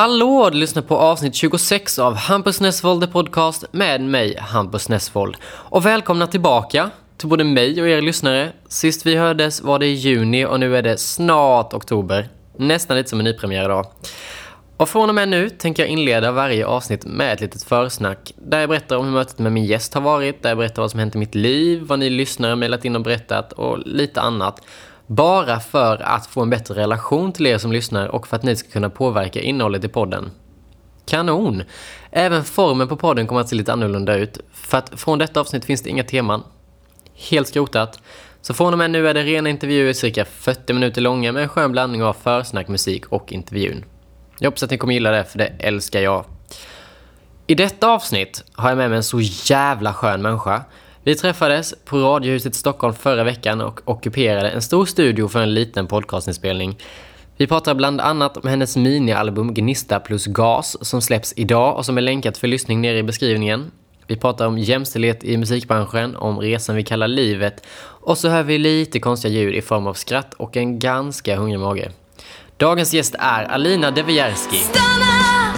Hallå! Du lyssnar på avsnitt 26 av Hampus Nessvold The Podcast med mig, Hampus Nessvold. Och välkomna tillbaka till både mig och er lyssnare. Sist vi hördes var det i juni och nu är det snart oktober. Nästan lite som en nypremiär idag. Och från och med nu tänker jag inleda varje avsnitt med ett litet försnack där jag berättar om hur mötet med min gäst har varit, där jag berättar vad som hänt i mitt liv, vad ni lyssnare mejlat in och berättat och lite annat. Bara för att få en bättre relation till er som lyssnar och för att ni ska kunna påverka innehållet i podden. Kanon! Även formen på podden kommer att se lite annorlunda ut. För att från detta avsnitt finns det inga teman. Helt skrotat. Så från och med nu är det rena intervjuer cirka 40 minuter långa med en skön blandning av försnack, musik och intervjun. Jag hoppas att ni kommer gilla det, för det älskar jag. I detta avsnitt har jag med mig en så jävla skön människa. Vi träffades på Radiohuset i Stockholm förra veckan och ockuperade en stor studio för en liten podcastinspelning. Vi pratar bland annat om hennes minialbum Gnista plus gas som släpps idag och som är länkat för lyssning nere i beskrivningen. Vi pratar om jämställdhet i musikbranschen, om resan vi kallar livet och så hör vi lite konstiga ljud i form av skratt och en ganska hungrig mage. Dagens gäst är Alina Devierski. Stanna,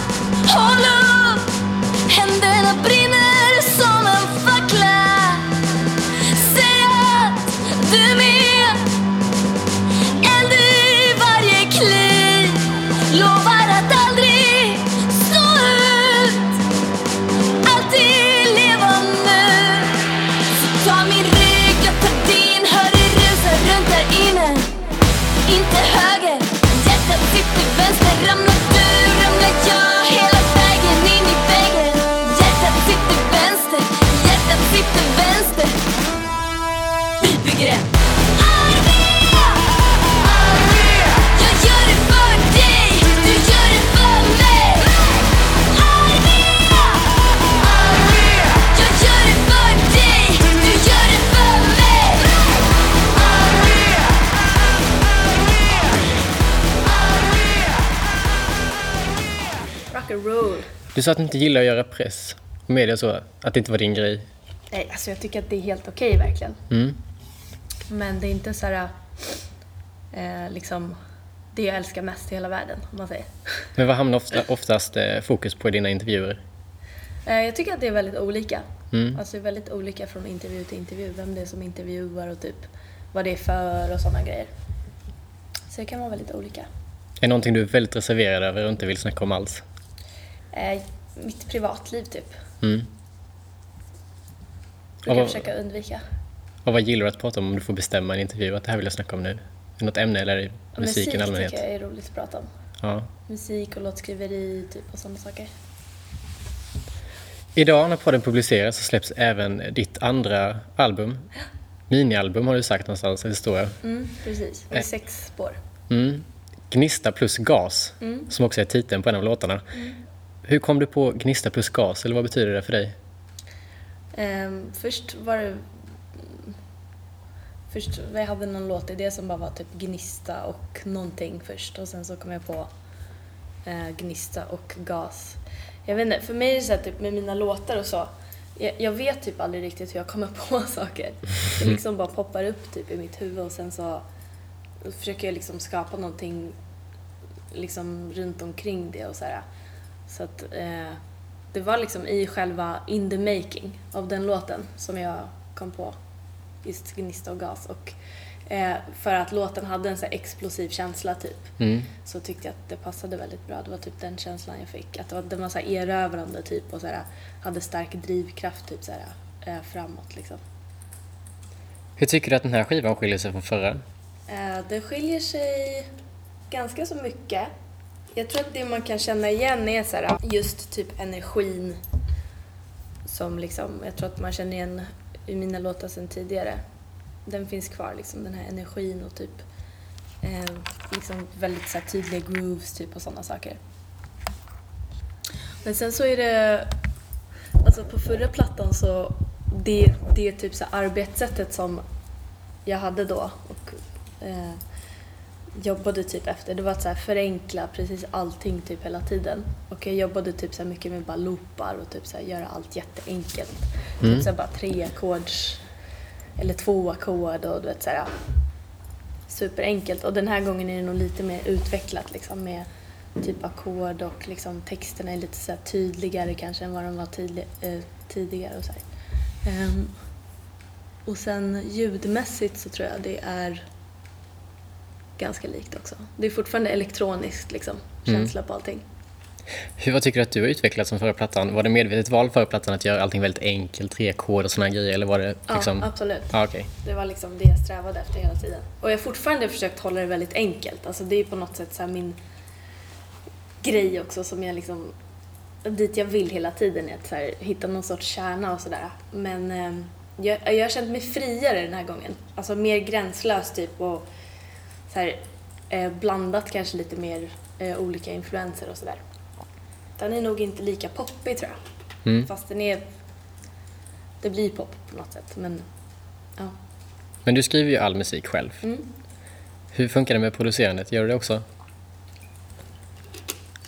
Du sa att du inte gillar att göra press. Media så, att det inte var din grej. Nej, alltså jag tycker att det är helt okej verkligen. Mm. Men det är inte så här, eh, liksom, det jag älskar mest i hela världen, om man säger. Men vad hamnar ofta, oftast eh, fokus på i dina intervjuer? Eh, jag tycker att det är väldigt olika. Mm. Alltså det är väldigt olika från intervju till intervju, vem det är som intervjuar och typ vad det är för och sådana grejer. Så det kan vara väldigt olika. Är det någonting du är väldigt reserverad över och inte vill snacka om alls? Eh, mitt privatliv typ, Mm. brukar Och jag försöka undvika. och vad gillar du att prata om om du får bestämma i en intervju? Att det här vill jag snacka om nu? Det något ämne eller musiken i allmänhet? tycker jag är roligt att prata om. Ja. Musik och låtskriveri typ och sådana saker. Idag när podden publiceras så släpps även ditt andra album. Minialbum har du sagt någonstans, det står jag. Mm, precis. Det är Eh. sex spår. Mm. Gnista plus gas, Mm. som också är titeln på en av låtarna. Hur kom du på Gnista plus gas, eller vad betyder det för dig? Um, först var det... Först, vi hade någon låtidé som bara var typ gnista och någonting först och sen så kom jag på uh, gnista och gas. Jag vet inte, för mig är det så här, typ med mina låtar och så, jag, jag vet typ aldrig riktigt hur jag kommer på saker. Det liksom bara poppar upp typ i mitt huvud och sen så försöker jag liksom skapa någonting liksom runt omkring det och så här. Så att eh, det var liksom i själva in the making av den låten som jag kom på just Gnista och gas. Och eh, för att låten hade en så explosiv känsla typ Mm. så tyckte jag att det passade väldigt bra. Det var typ den känslan jag fick. Att det var, den var så här erövrande typ och så här, hade stark drivkraft typ så här, eh, framåt liksom. Hur tycker du att den här skivan skiljer sig från förra? Eh, det skiljer sig ganska så mycket. Jag tror att det man kan känna igen är så här, just typ energin som liksom, jag tror att man känner igen i mina låtar sedan tidigare. Den finns kvar liksom, den här energin och typ eh, liksom väldigt så här, tydliga grooves typ och sådana saker. Men sen så är det, alltså på förra plattan så, det, det är typ så här arbetssättet som jag hade då och eh, jobbade typ efter. Det var att så här förenkla precis allting typ hela tiden. Och jag jobbade typ så här mycket med bara loopar och typ så här göra allt jätteenkelt. Mm. Typ så här bara tre ackords eller två ackord och du vet så här superenkelt. Och den här gången är det nog lite mer utvecklat liksom med typ ackord och liksom texterna är lite så här tydligare kanske än vad de var tidli- eh, tidigare och så. Ehm, och sen ljudmässigt så tror jag det är ganska likt också. Det är fortfarande elektroniskt liksom, känsla på allting. Hur, vad tycker du att du har utvecklat som förra plattan? Var det medvetet val förra plattan att göra allting väldigt enkelt, tre ackord och sådana grejer? Eller var det Ja, liksom... absolut. Ja, okej. Det var liksom det jag strävade efter hela tiden. Och jag har fortfarande försökt hålla det väldigt enkelt. Alltså det är på något sätt så min grej också som jag liksom dit jag vill hela tiden är att så här, hitta någon sorts kärna och sådär. Men eh, jag, jag har känt mig friare den här gången. Alltså mer gränslös typ och så här, eh, blandat kanske lite mer eh, olika influenser och sådär. Den är nog inte lika poppig tror jag. Mm. Fast den är... Det blir pop på något sätt men ja. Men du skriver ju all musik själv. Mm. Hur funkar det med producerandet? Gör du det också?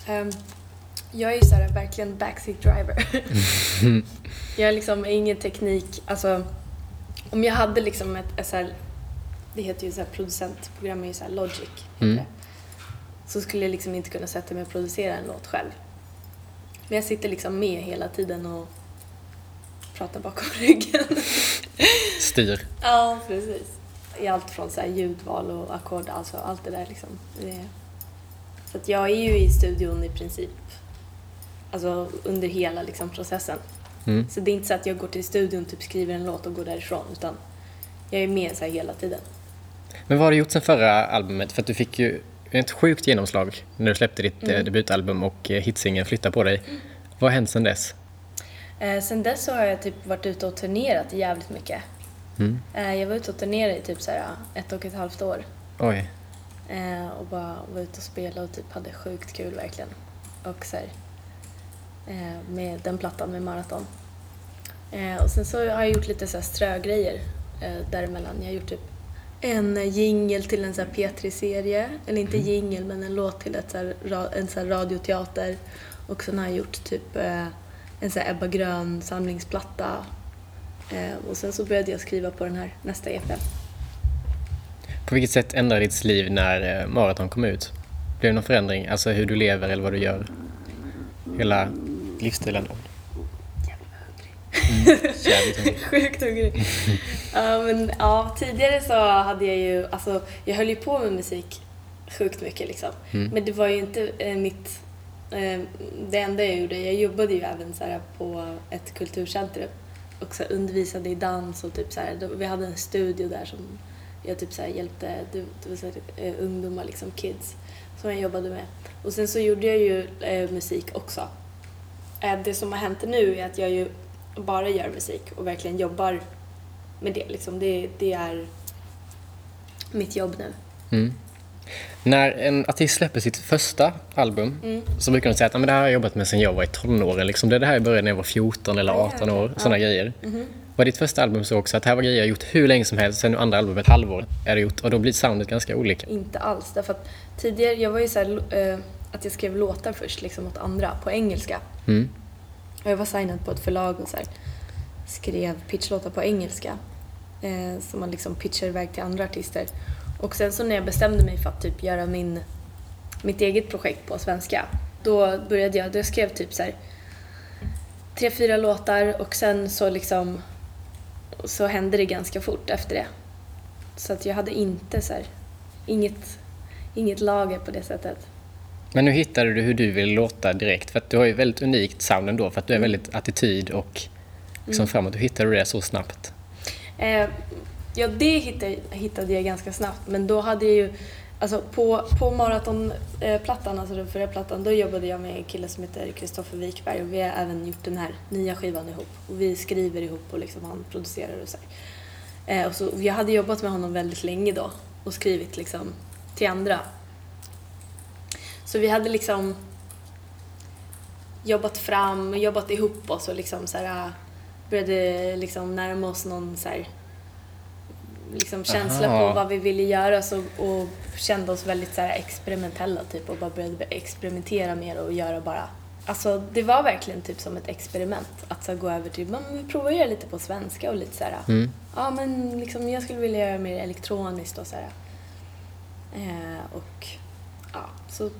Ehm, jag är ju såhär verkligen backseat driver. jag är liksom ingen teknik, alltså om jag hade liksom ett, ett här, det heter ju såhär producentprogram är ju såhär Logic, heter Mm. Så skulle jag liksom inte kunna sätta mig och producera en låt själv. Men jag sitter liksom med hela tiden och pratar bakom ryggen. Styr? ja, precis. I allt från så här ljudval och ackord, alltså allt det där liksom. Så att jag är ju i studion i princip alltså under hela liksom processen. Mm. Så det är inte så att jag går till studion, typ skriver en låt och går därifrån utan jag är med så här hela tiden. Men vad har du gjort sen förra albumet? För att du fick ju ett sjukt genomslag när du släppte ditt Mm. eh, debutalbum och eh, hitsingeln Flytta på dig. Vad har hänt sen dess? Eh, sen dess så har jag typ varit ute och turnerat jävligt mycket. Mm. Eh, jag var ute och turnerade i typ så här ett och ett halvt år. Oj. Eh, och bara var ute och spelade och typ hade sjukt kul verkligen. Och så här, eh, med den plattan med Maraton. Eh, och sen så har jag gjort lite så här strögrejer eh, däremellan. Jag har gjort typ en jingel till en så här P3-serie, eller inte jingel men en låt till ett så här, en så här radioteater. Och sen har jag gjort typ eh, en så här Ebba Grön samlingsplatta. Eh, och sen så började jag skriva på den här nästa EP. På vilket sätt ändrade ditt liv när eh, Marathon kom ut? Blev det någon förändring? Alltså hur du lever eller vad du gör? Hela livsstilen? Mm. Sjukt hungrig. ja, men ja, tidigare så hade jag ju, alltså jag höll ju på med musik sjukt mycket liksom. Mm. Men det var ju inte eh, mitt, eh, det enda jag gjorde. Jag jobbade ju även så här, på ett kulturcentrum och så här, undervisade i dans och typ så här, då, vi hade en studio där som jag typ så här, hjälpte det, det var så här, eh, ungdomar, liksom kids, som jag jobbade med. Och sen så gjorde jag ju eh, musik också. Eh, det som har hänt nu är att jag ju bara gör musik och verkligen jobbar med det. Liksom. Det, det är mitt jobb nu. Mm. När en artist släpper sitt första album Mm. så brukar de säga att "Ja, men det här har jag jobbat med sedan jag var i tonåren. Liksom. Det det här började när jag var 14 eller Ja, ja, 18 år. okej. Sådana Ja. grejer. Mhm. Var ditt första album så också att det här var grejer jag gjort hur länge som helst, sen andra albumet, ett halvår är det gjort och då blir soundet ganska olika. Inte alls. Därför att tidigare, jag var ju så här, eh, att jag skrev låtar först liksom åt andra på engelska. Mm. Och jag var signad på ett förlag och så här, skrev pitchlåtar på engelska. Eh, som man liksom pitchar iväg till andra artister. Och sen så när jag bestämde mig för att typ göra min, mitt eget projekt på svenska. Då började jag, då skrev typ så här tre, fyra låtar och sen så liksom så hände det ganska fort efter det. Så att jag hade inte så här, inget, inget lager på det sättet. Men nu hittade du hur du vill låta direkt för att du har ju väldigt unikt sound ändå för att du är väldigt attityd och liksom framåt. Hur hittade du det så snabbt? Eh, ja, det hittade, hittade jag ganska snabbt, men då hade jag ju Alltså på, på maratonplattan, alltså den förra plattan, då jobbade jag med en kille som heter Kristoffer Wikberg och vi har även gjort den här nya skivan ihop. Och vi skriver ihop och liksom han producerar och så. Eh, och så, jag hade jobbat med honom väldigt länge då och skrivit liksom till andra. Så vi hade liksom jobbat fram, jobbat ihop oss och liksom så här, började liksom närma oss någon så här, liksom känsla Aha. på vad vi ville göra så, och kände oss väldigt så här experimentella typ och bara började experimentera mer och göra bara Alltså det var verkligen typ som ett experiment att så gå över till, vi provar att göra lite på svenska och lite så här. Mm. Ja men liksom jag skulle vilja göra mer elektroniskt och så här. Eh, och ja, så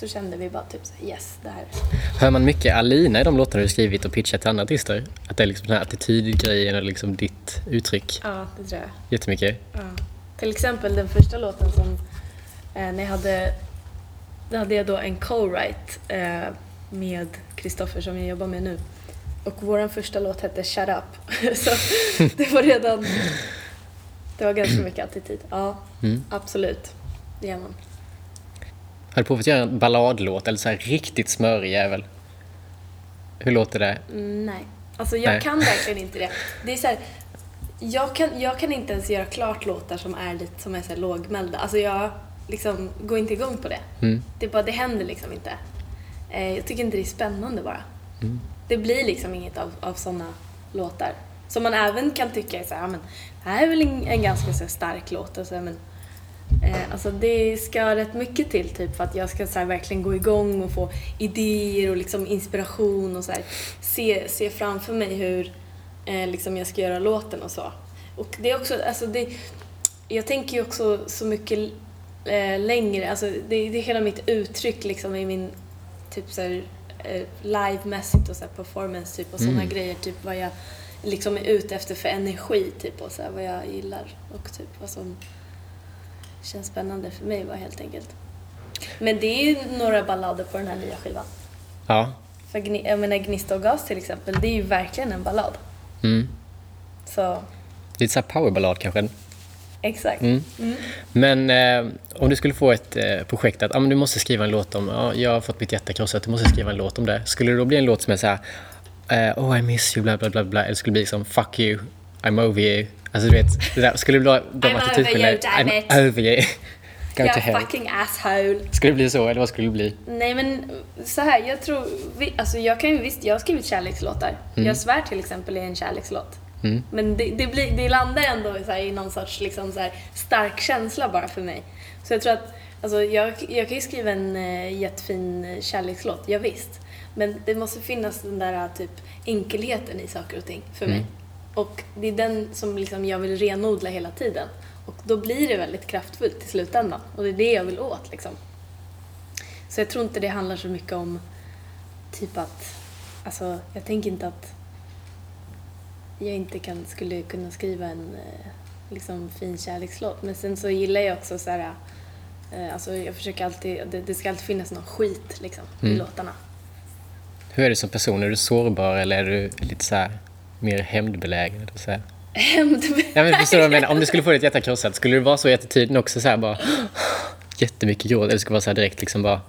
så kände vi bara typ så yes, det här. Hör man mycket Alina i de låtarna du skrivit och pitchat till andra artister? Att det är liksom den här attitydgrejen och liksom ditt uttryck Ja, det tror jag. jättemycket? Ja. Till exempel den första låten som eh, när jag hade, då hade jag då en co-write eh, med Kristoffer som jag jobbar med nu. Och vår första låt hette Shut Up. Så det var redan, det var ganska mycket attityd. Ja, Mm. absolut. Det gör man. Har du provat att göra en balladlåt eller så här riktigt smörig jävel? Hur låter det? Mm, nej. Alltså jag Nej. kan verkligen inte det. Det är så här, jag, kan, jag kan inte ens göra klart låtar som är lite som är så här lågmälda. Alltså jag liksom går inte igång på det. Mm. Det, bara, det händer liksom inte. Eh, jag tycker inte det är spännande bara. Det blir liksom inget av, av sådana låtar. Som man även kan tycka är så här, men det här är väl en, en ganska så stark låt. Och så här, men, eh, alltså det ska rätt mycket till typ för att jag ska så verkligen gå igång och få idéer och liksom inspiration och så här, se, se framför mig hur eh, liksom jag ska göra låten och så. Och det är också, alltså det, jag tänker ju också så mycket eh, längre, alltså det, det är hela mitt uttryck liksom i min typ så här, eh, livemässigt och så här performance typ och sådana Mm. grejer, typ vad jag liksom är ute efter för energi typ och så här, vad jag gillar och typ vad som känns spännande för mig bara helt enkelt. Men det är ju några ballader på den här nya skivan. Ja. För Gni- jag menar Gnista och gas till exempel, det är ju verkligen en ballad. Mm. Så, Lite så här powerballad kanske? exakt. Mm. Men eh, om du skulle få ett eh, projekt att ah, men du måste skriva en låt om, ja, jag har fått mitt hjärta krossat, du måste skriva en låt om det. Skulle det då bli en låt som är så här, eh, oh I miss you, bla bla bla bla, eller skulle det bli liksom fuck you, I'm over you. Alltså du vet, det där, skulle bli de attitydskillnaderna? it. I'm over you. Go to Jag hell. fucking asshole. Skulle det bli så, eller vad skulle det bli? Nej men så här, jag tror, vi, alltså jag kan ju visst, jag har skrivit kärlekslåtar. Jag svär till exempel i en kärlekslåt. Mm. Men det, det, blir, det landar ändå så här, i någon sorts liksom, så här, stark känsla bara för mig. Så jag tror att, alltså jag, jag kan ju skriva en uh, jättefin eh, kärlekslåt, ja, visst. Men det måste finnas den där eh, typ enkelheten i saker och ting för mig. Och det är den som liksom jag vill renodla hela tiden. Och då blir det väldigt kraftfullt i slutändan. Och det är det jag vill åt liksom. Så jag tror inte det handlar så mycket om typ att, alltså jag tänker inte att jag inte kan, skulle kunna skriva en eh, liksom fin kärlekslåt. Men sen så gillar jag också så här, eh, alltså jag försöker alltid, det, det ska alltid finnas någon skit liksom i Mm. låtarna. Hur är du som person? Är du sårbar eller är du lite så här mer hämndbelägen? här? Ja, men förstår du vad jag menar? Om du skulle få ditt hjärta krossat, skulle du vara så i attityden också så här bara jättemycket gråt? Eller skulle vara så här direkt liksom bara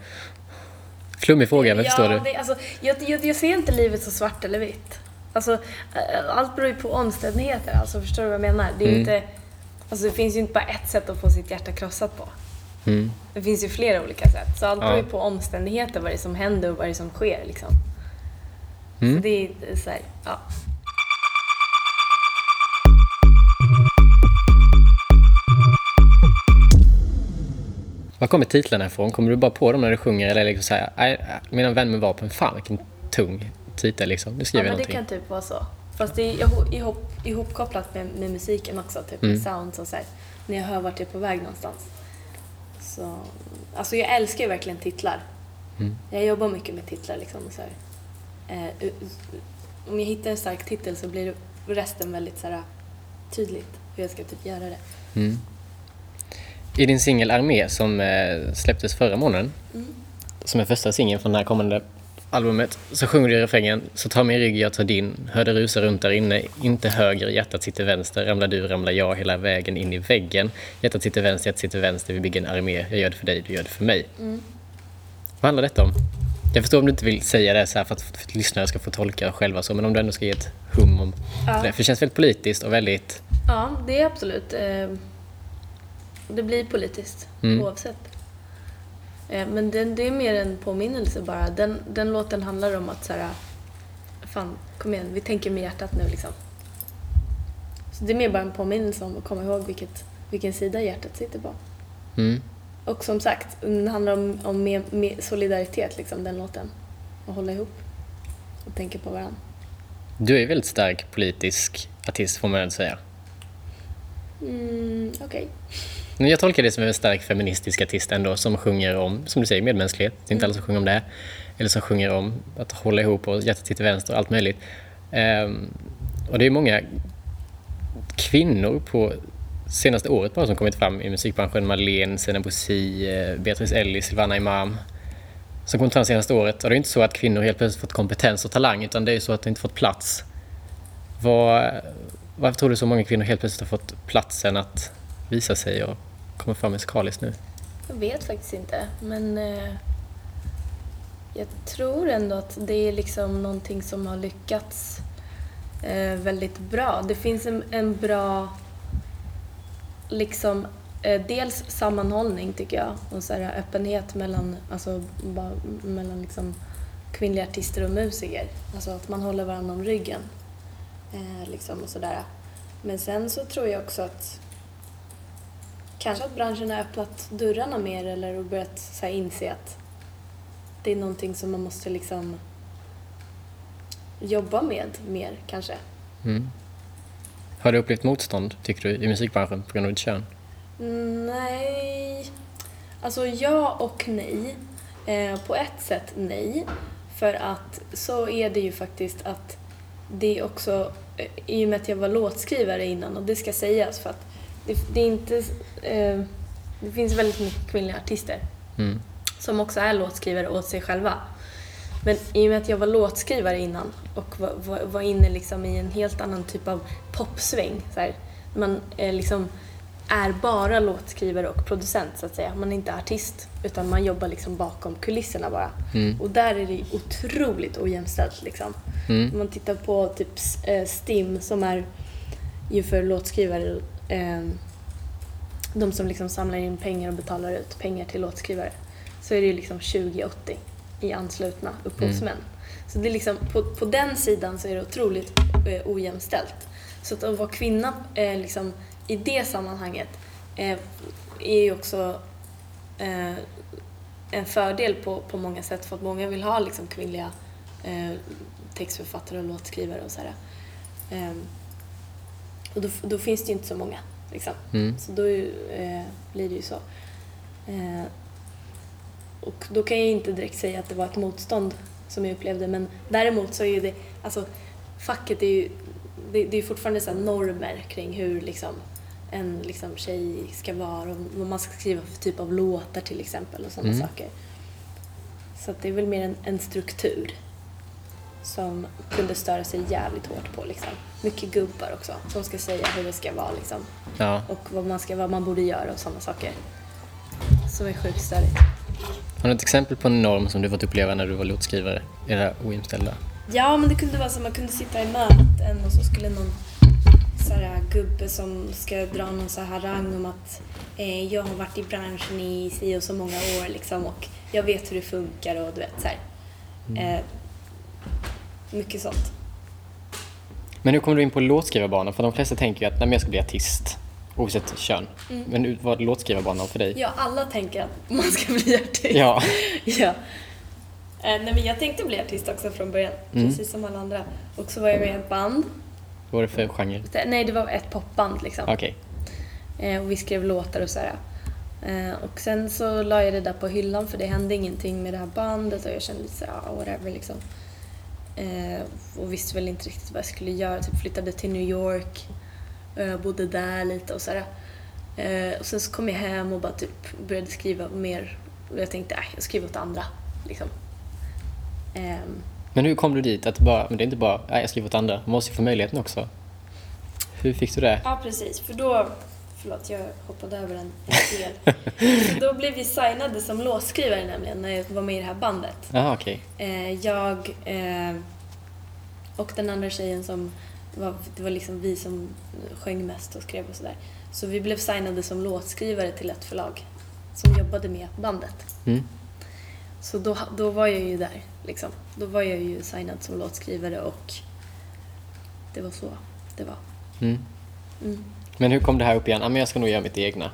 flummig fråga, men ja, förstår du? Det, alltså, jag, jag, jag ser inte livet så svart eller vitt. Alltså, eh, allt beror ju på omständigheter. Alltså, förstår du vad jag menar? Det, är Mm. inte, alltså, det finns ju inte bara ett sätt att få sitt hjärta krossat på. Mm. Det finns ju flera olika sätt. Så allt Ja. beror ju på omständigheter, vad det är som händer och vad det är som sker. Liksom. Mm. Så det är så här, ja. Var kommer titlarna ifrån? Kommer du bara på dem när du sjunger eller det liksom så här, "Aj, mina vänner med vapen, fan vilken tung titel liksom. Nu ja skriver jag men det någonting. kan typ vara så. Fast det är ihop, ihop, ihopkopplat med, med musiken också, typ Mm. med sounds och så här, När jag hör vart jag är på väg någonstans. Så, alltså jag älskar ju verkligen titlar. Mm. Jag jobbar mycket med titlar liksom. Så. Eh, om jag hittar en stark titel så blir resten väldigt så här, tydligt hur jag ska typ göra det. Mm. I din singel Armé som eh, släpptes förra månaden, Mm. som är första singeln från det här kommande albumet, så sjunger du i refrängen Så ta min rygg, jag tar din, hör det rusa runt där inne, inte höger, hjärtat sitter vänster, ramlar du, ramlar jag hela vägen in i väggen. Hjärtat sitter vänster, hjärtat sitter vänster, vi bygger en armé, jag gör det för dig, du gör det för mig. Mm. Vad handlar detta om? Jag förstår om du inte vill säga det så för att, för att lyssnare ska få tolka själva så, men om du ändå ska ge ett hum om Ja. det. För det känns väldigt politiskt och väldigt... Ja, det är absolut. Eh, det blir politiskt Mm. oavsett. Eh, men det, det är mer en påminnelse bara. Den, den låten handlar om att så här, fan, kom igen, vi tänker med hjärtat nu liksom. Så det är mer bara en påminnelse om att komma ihåg vilket, vilken sida hjärtat sitter på. Mm. Och som sagt, den handlar om, om mer, mer solidaritet, liksom, den låten. Att hålla ihop och tänka på varandra. Du är väldigt stark politisk artist får man väl säga. Mm, Okej. Men jag tolkar det som en stark feministisk artist ändå som sjunger om, som du säger, medmänsklighet. Det är inte alla som sjunger om det. Eller som sjunger om att hålla ihop och hjärtat till vänster och allt möjligt. Ehm, och det är många kvinnor på senaste året bara som kommit fram i musikbranschen. Marlene, Sena Bosi, eh, Beatrice Ellis, Silvana Imam. Som kommit fram senaste året. Och det är inte så att kvinnor helt plötsligt fått kompetens och talang utan det är så att de inte fått plats. Vad, varför tror du så många kvinnor helt plötsligt har fått platsen att visa sig och kommer fram musikaliskt nu? Jag vet faktiskt inte, men eh, jag tror ändå att det är liksom någonting som har lyckats eh, väldigt bra. Det finns en, en bra liksom eh, dels sammanhållning tycker jag och så här, öppenhet mellan, alltså, ba, mellan liksom, kvinnliga artister och musiker. Alltså att man håller varandra om ryggen. Eh, liksom och sådär. Men sen så tror jag också att kanske att branschen har öppnat dörrarna mer eller börjat så inse att det är någonting som man måste liksom jobba med mer kanske. Mm. Har du upplevt motstånd, tycker du, i musikbranschen på grund av ditt kön? Nej, alltså ja och nej. Eh, på ett sätt nej. För att så är det ju faktiskt att det är också, eh, i och med att jag var låtskrivare innan och det ska sägas för att det, det är inte, eh, det finns väldigt mycket kvinnliga artister Mm. som också är låtskrivare åt sig själva. Men i och med att jag var låtskrivare innan och var, var, var inne liksom i en helt annan typ av popsväng. Så här, man eh, liksom är bara låtskrivare och producent så att säga. Man är inte artist utan man jobbar liksom bakom kulisserna bara. Mm. Och där är det otroligt ojämställt liksom. Mm. Om man tittar på typ eh, STIM som är ju för låtskrivare eh, de som liksom samlar in pengar och betalar ut pengar till låtskrivare så är det ju liksom 20-80 i anslutna upphovsmän. Så det är liksom, på, på den sidan så är det otroligt eh, ojämställt. Så att, att vara kvinna eh, liksom, i det sammanhanget eh, är ju också eh, en fördel på, på många sätt för att många vill ha liksom, kvinnliga eh, textförfattare och låtskrivare och sådär. Ehm, och då, då finns det ju inte så många. Liksom. Mm. Så då eh, blir det ju så. Eh, och då kan jag inte direkt säga att det var ett motstånd som jag upplevde men däremot så är det, alltså facket är ju, det, det är fortfarande så normer kring hur liksom en liksom tjej ska vara och vad man ska skriva för typ av låtar till exempel och sådana Mm. saker. Så det är väl mer en, en struktur som kunde störa sig jävligt hårt på liksom. Mycket gubbar också som ska säga hur det ska vara liksom Ja. och vad man, ska, vad man borde göra och sådana saker. Som är sjukt störigt. Har du ett exempel på en norm som du fått uppleva när du var låtskrivare här ojämställda? Ja, men det kunde vara så man kunde sitta i möten och så skulle någon så här, gubbe som ska dra någon så här harang om att eh, jag har varit i branschen i si och så många år liksom och jag vet hur det funkar och du vet så här. Eh, mycket sånt. Men hur kom du in på låtskrivarbanan? För de flesta tänker ju att nej, jag ska bli artist, oavsett kön. Men hur var låtskrivarbanan för dig? Ja, alla tänker att man ska bli artist. Ja. ja. Eh, nej, men jag tänkte bli artist också från början, Mm. precis som alla andra. Och så var jag med i ett band. Vad var det för genre? Nej, det var ett popband liksom. Okej. Eh, och vi skrev låtar och sådär. Eh, och sen så la jag det där på hyllan för det hände ingenting med det här bandet och jag kände lite såhär, ah, whatever liksom. Eh, och visste väl inte riktigt vad jag skulle göra. Typ flyttade till New York, eh, bodde där lite och sådär. Eh, och sen så kom jag hem och bara typ började skriva mer. Och jag tänkte, äh, jag skriver åt andra. Liksom. Ehm, Men hur kom du dit? Att bara, men det är inte bara, nej, jag skriver åt andra. Man måste ju få möjligheten också. Hur fick du det? Ja, precis. För då... Förlåt, jag hoppade över en, del. då blev vi signade som låtskrivare nämligen, när jag var med i det här bandet. Jaha, okej. Eh, jag eh, och den andra tjejen som var, det var liksom vi som sjöng mest och skrev och sådär. Så vi blev signade som låtskrivare till ett förlag som jobbade med bandet. Mm. Så då, då var jag ju där, liksom. Då var jag ju signad som låtskrivare och det var så det var. Mm. Mm. Men hur kom det här upp igen? Ja, men jag ska nog göra mitt egna.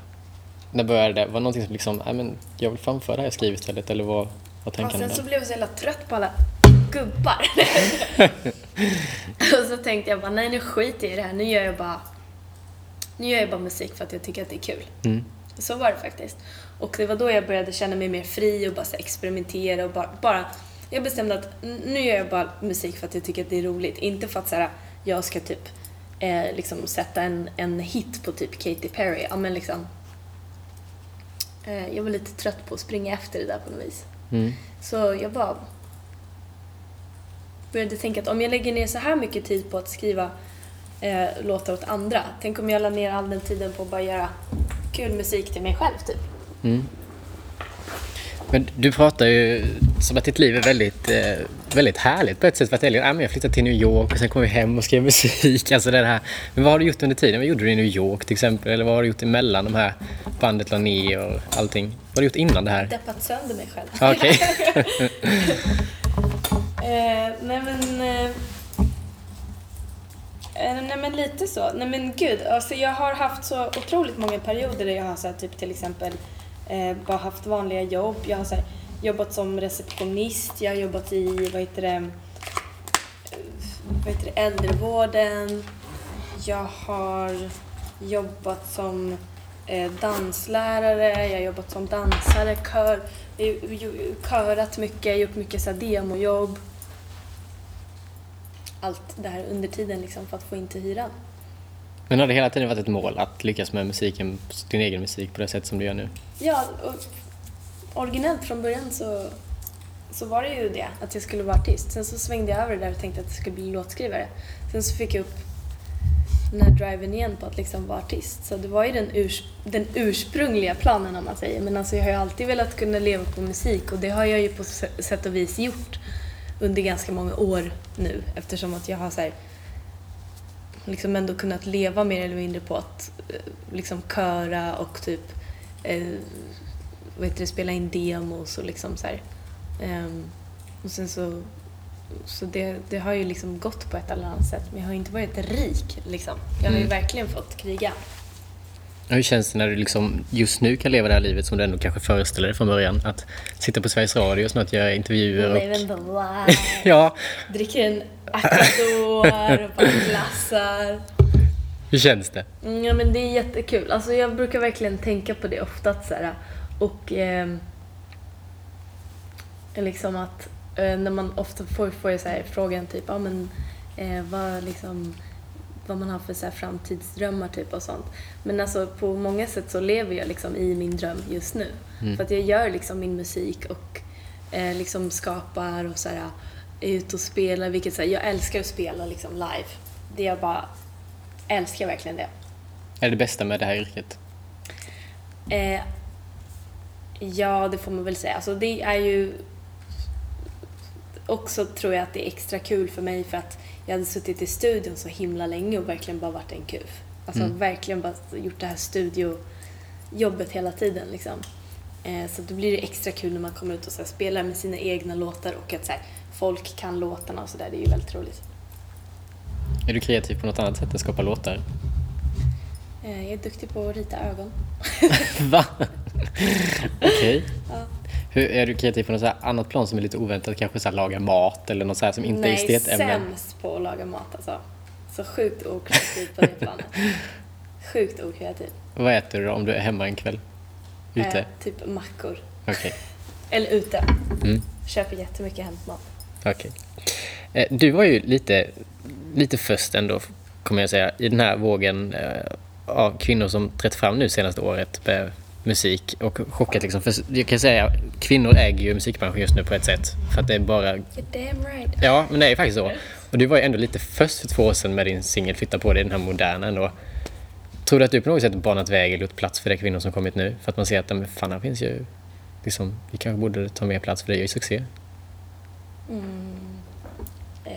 När började det? Var det någonting som liksom, ja, men jag vill framföra det här jag skriver istället? Eller vad var Ja, tanken sen där? så blev jag så jävla trött på alla gubbar. och så tänkte jag bara, nej nu skiter jag i det här. Nu gör jag bara, nu gör jag bara musik för att jag tycker att det är kul. Mm. Så var det faktiskt. Och det var då jag började känna mig mer fri och bara experimentera och bara, bara jag bestämde att nu gör jag bara musik för att jag tycker att det är roligt. Inte för att så här, jag ska typ eh, liksom sätta en, en hit på typ Katy Perry. Ja men liksom. Eh, jag var lite trött på att springa efter det där på något vis. Mm. Så jag bara började tänka att om jag lägger ner så här mycket tid på att skriva eh, låtar åt andra, tänk om jag la ner all den tiden på att bara göra kul musik till mig själv typ. Mm. Men du pratar ju som att ditt liv är väldigt, eh, väldigt härligt på ett sätt. För att men jag flyttade till New York och sen kom jag hem och skrev musik. Alltså det här. Men vad har du gjort under tiden? Vad gjorde du i New York till exempel? Eller vad har du gjort emellan de här bandet la ner och allting? Vad har du gjort innan det här? Deppat sönder mig själv. Okej. Eh, nej men... Eh, nej men lite så. Nej men gud, alltså jag har haft så otroligt många perioder där jag har så här, typ till exempel eh, bara haft vanliga jobb. Jag har så här, jobbat som receptionist, jag har jobbat i, vad heter det, vad heter det, äldrevården. Jag har jobbat som eh, danslärare, jag har jobbat som dansare, kör, eh, jag har körat mycket, gjort mycket så här demojobb. Allt det här under tiden liksom för att få in till hyran. Men har det hela tiden varit ett mål att lyckas med musiken, din egen musik på det sätt som du gör nu? Ja, och originellt från början så, så var det ju det, att jag skulle vara artist. Sen så svängde jag över det där och tänkte att jag skulle bli låtskrivare. Sen så fick jag upp den här driven igen på att liksom vara artist. Så det var ju den, urs den ursprungliga planen om man säger. Men alltså jag har ju alltid velat kunna leva på musik och det har jag ju på sätt och vis gjort under ganska många år nu eftersom att jag har så här, liksom ändå kunnat leva mer eller mindre på att eh, liksom köra och typ eh, vad heter det, spela in demos och liksom så här. Ehm, och sen så, så det, det har ju liksom gått på ett eller annat sätt men jag har inte varit rik liksom. Jag har ju Mm. verkligen fått kriga. Hur känns det när du liksom just nu kan leva det här livet som du ändå kanske föreställer dig från början? Att sitta på Sveriges Radio och snart göra intervjuer och... Ja, Dricker en Acador och bara glassar. hur känns det? Mm, ja men det är jättekul. Alltså jag brukar verkligen tänka på det ofta att så här, och ehm, liksom att eh, när man ofta får, får jag så här frågan typ, ja men eh, vad liksom vad man har för så här framtidsdrömmar typ och sånt. Men alltså på många sätt så lever jag liksom i min dröm just nu. För att jag gör liksom min musik och eh, liksom skapar och så här är ute och spelar, vilket så här, jag älskar att spela liksom live. Det jag bara älskar verkligen det. Är det det bästa med det här yrket? Eh, ja, det får man väl säga. Alltså det är ju också tror jag att det är extra kul för mig för att jag hade suttit i studion så himla länge och verkligen bara varit en kuf. Alltså Mm. verkligen bara gjort det här studiojobbet hela tiden liksom. Eh, så då blir det extra kul när man kommer ut och så här, spelar med sina egna låtar och att så här, folk kan låtarna och sådär. Det är ju väldigt roligt. Är du kreativ på något annat sätt än att skapa låtar? Eh, jag är duktig på att rita ögon. Va? Okej. Ja. Hur, är du kreativ på något så annat plan som är lite oväntat? Kanske så laga mat eller något så som inte är Nej, estetämnen? sämst på att laga mat alltså. Så sjukt okreativ på det planet. Sjukt okreativ. Vad äter du då om du är hemma en kväll? Ute? Eh, typ mackor. Okej. Eller ute. Mm. Köper jättemycket hämtmat. Okej. Eh, Du var ju lite, lite först ändå, kommer jag säga, i den här vågen eh, av kvinnor som trätt fram nu senaste året musik och chockat liksom. För jag kan säga, kvinnor äger ju musikbranschen just nu på ett sätt. För att det är bara... You're damn right. Ja, men det är faktiskt så. Och du var ju ändå lite först för två år sedan med din singel Flytta på dig, den här moderna ändå. Tror du att du på något sätt banat väg eller gjort plats för de kvinnor som kommit nu? För att man ser att, men fan, här finns ju... Liksom, vi kanske borde ta mer plats för det är ju succé. Eh,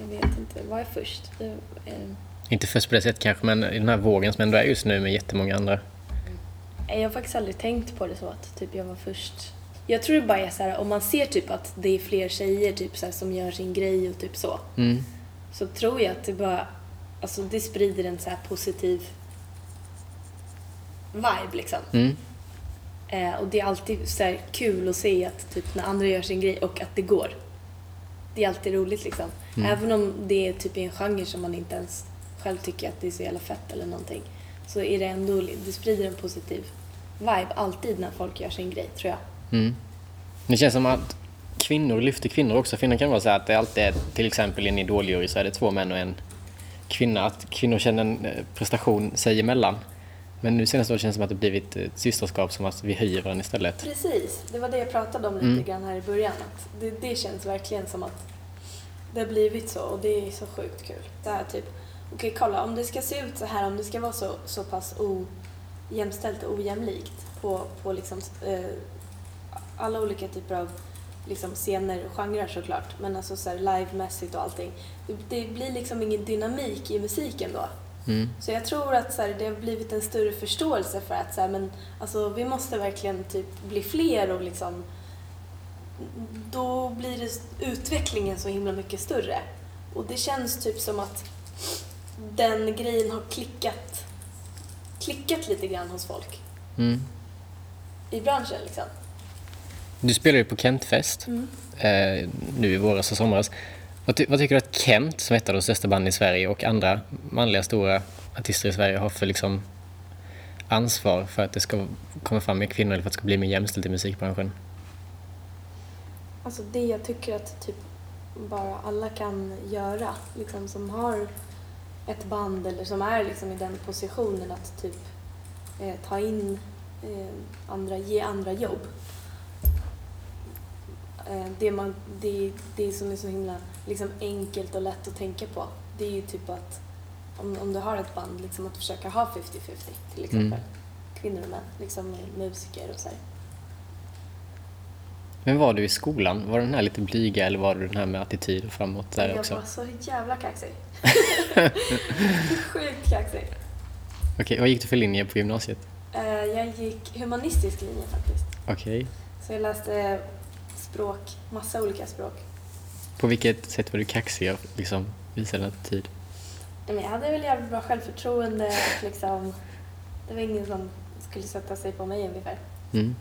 jag vet inte. Vad är först? Eh, Inte först på det sättet kanske, men i den här vågen som ändå är just nu med jättemånga andra. Jag har faktiskt aldrig tänkt på det så att typ jag var först. Jag tror det bara är så här, om man ser typ att det är fler tjejer typ så här, som gör sin grej och typ så. Mm. så tror jag att det bara, alltså det sprider en så här positiv vibe liksom. Mm. Eh, och det är alltid så här kul att se att typ när andra gör sin grej och att det går. Det är alltid roligt liksom. Även om det är typ i en genre som man inte ens själv tycker att det är så jävla fett eller någonting. Så är det ändå, det sprider en positiv vibe alltid när folk gör sin grej, tror jag. Mm. Det känns som att kvinnor lyfter kvinnor också. Kvinnor kan vara så att det alltid är till exempel i en idoljury så är det två män och en kvinna. Att kvinnor känner en eh, prestation sig emellan. Men nu senaste året känns det som att det blivit ett systerskap som att vi höjer varandra istället. Precis, det var det jag pratade om lite Mm. grann här i början. Det, det känns verkligen som att det har blivit så och det är så sjukt kul. Det här typ, okej kolla om det ska se ut så här, om det ska vara så, så pass ojämställt och ojämlikt på, på liksom, eh, alla olika typer av liksom scener och genrer såklart, men alltså så här livemässigt och allting. Det, det blir liksom ingen dynamik i musiken då. Mm. Så jag tror att så här, det har blivit en större förståelse för att så här, men, alltså, vi måste verkligen typ bli fler och liksom då blir det, utvecklingen så himla mycket större. Och det känns typ som att den grejen har klickat, klickat lite grann hos folk Mm. i branschen liksom. Du spelade ju på Kentfest eh, nu i våras och somras. Vad, ty- vad tycker du att Kent, som är ett av de största banden i Sverige och andra manliga stora artister i Sverige har för liksom ansvar för att det ska komma fram mer kvinnor eller för att det ska bli mer jämställt i musikbranschen? Alltså det jag tycker att typ bara alla kan göra, liksom som har ett band eller som är liksom i den positionen att typ eh, ta in eh, andra, ge andra jobb. Eh, det, man, det, det som är så himla liksom enkelt och lätt att tänka på, det är ju typ att om, om du har ett band, liksom att försöka ha 50-50 till exempel. Mm. Kvinnor och män, liksom musiker och så här. Men var du i skolan? Var du den här lite blyga eller var du den här med attityd och framåt där jag också? var så jävla kaxig. Sjukt kaxig. Okej, vad gick du för linje på gymnasiet? Eh, Jag gick humanistisk linje faktiskt. Okej. Så jag läste språk, massa olika språk. På vilket sätt var du kaxig och liksom visade en attityd? Men jag hade väl jävligt bra självförtroende och liksom, det var ingen som skulle sätta sig på mig ungefär. Mm.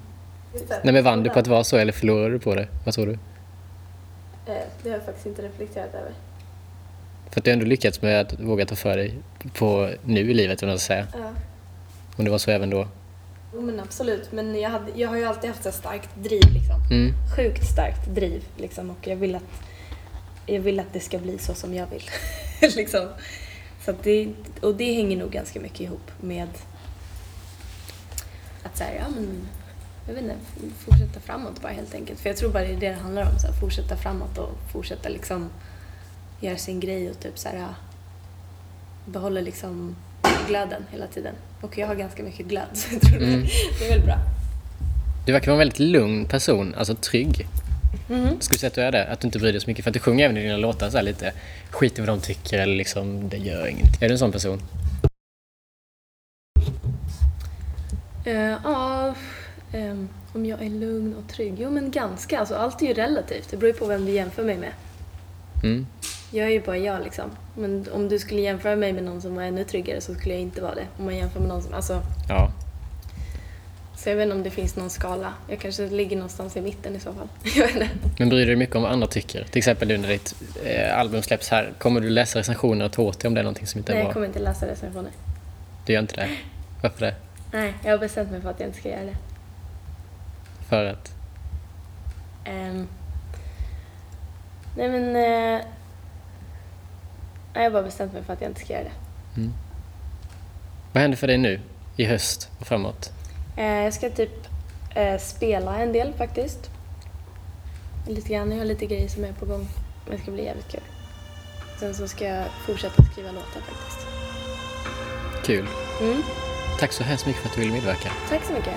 Nej men vann du på att vara så eller förlorade du på det? Vad tror du? Eh, Det har jag faktiskt inte reflekterat över. För att du ändå lyckats med att våga ta för dig på nu i livet, om ska säga. Ja. Om det var så även då. Jo, men absolut, men jag, hade, jag har ju alltid haft så här starkt driv liksom. Mm. Sjukt starkt driv liksom och jag vill att, jag vill att det ska bli så som jag vill. liksom. så det, och det hänger nog ganska mycket ihop med att säga, ja men jag vet inte, fortsätta framåt bara helt enkelt. För jag tror bara det är det det handlar om, så här, fortsätta framåt och fortsätta liksom göra sin grej och typ så här, behålla liksom glöden hela tiden. Och jag har ganska mycket glöd så jag tror Mm. det, är väl bra. Du verkar vara en väldigt lugn person, alltså trygg. Mhm. Skulle du säga att du är det? Att du inte bryr dig så mycket? För att du sjunger även i dina låtar så lite skit i vad de tycker eller liksom, det gör ingenting. Är du en sån person? Eh, Ja, ehm, om jag är lugn och trygg? Jo, men ganska. Alltså, allt är ju relativt. Det beror ju på vem du jämför mig med. Mm. Jag är ju bara jag liksom. Men om du skulle jämföra mig med någon som var ännu tryggare så skulle jag inte vara det. Om man jämför med någon som... Alltså, Ja. så jag vet inte om det finns någon skala. Jag kanske ligger någonstans i mitten i så fall. jag vet inte. Men bryr du dig mycket om vad andra tycker? Till exempel nu när ditt eh, album släpps här. Kommer du läsa recensioner och ta åt dig om det är någonting som inte är Nej, bra? jag kommer inte läsa recensioner. Du gör inte det? Varför det? Nej, jag har bestämt mig för att jag inte ska göra det. För att? Ehm, nej men... nej, jag har bara bestämt mig för att jag inte ska göra det. Vad händer för dig nu? I höst och framåt? Eh, jag ska typ eh, spela en del faktiskt. Lite grann, jag har lite grejer som är på gång. Men det ska bli jävligt kul. Sen så ska jag fortsätta skriva låtar faktiskt. Kul. Mm. Tack så hemskt mycket för att du ville medverka. Tack så mycket.